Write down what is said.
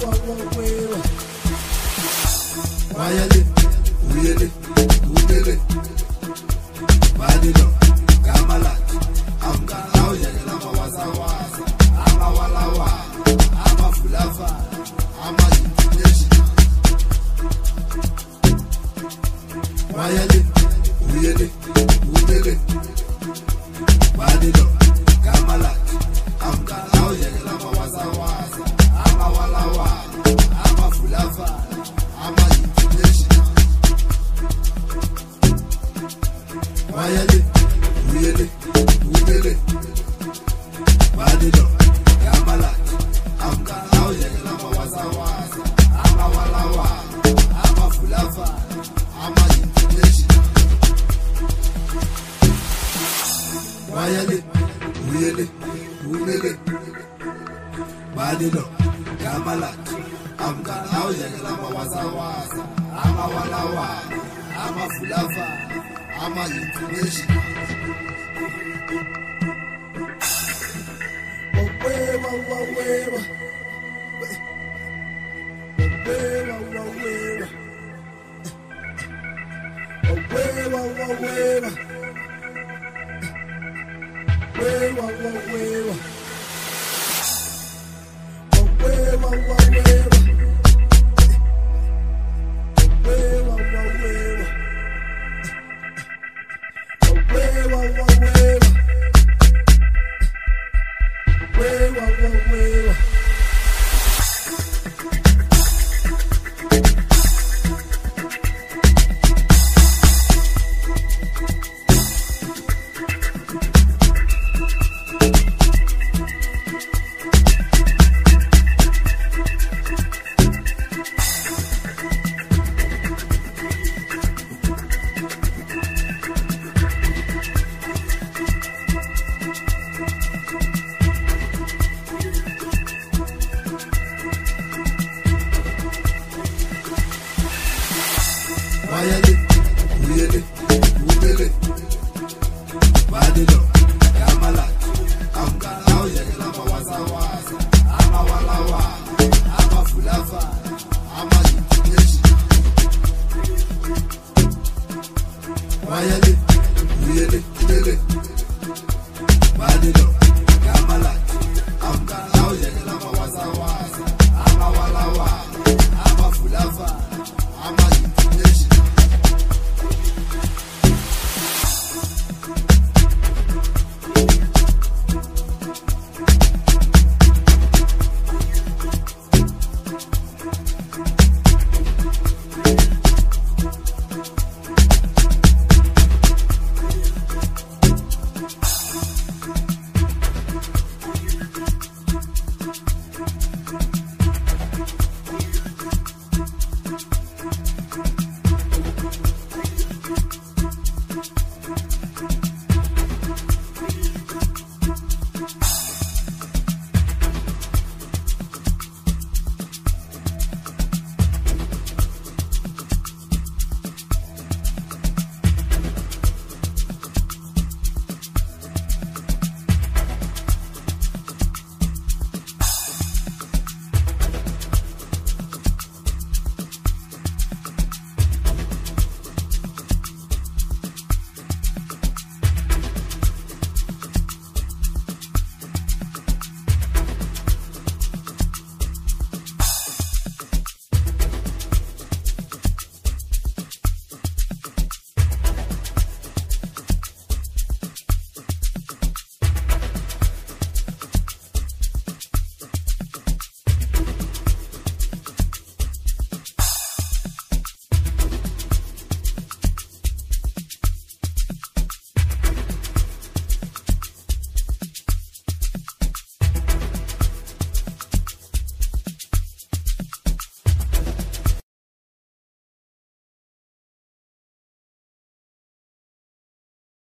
Why you live? Urele, Urele, Manilo, Kamalat, Amkanao Yagalama Wazawas, Ama Walawa, Ama Fulafa, Ama Information. Wawewa, wawewa, wawewa, wawewa, wawewa, wawewa. Wave, wave, wave. loyalty Thank you.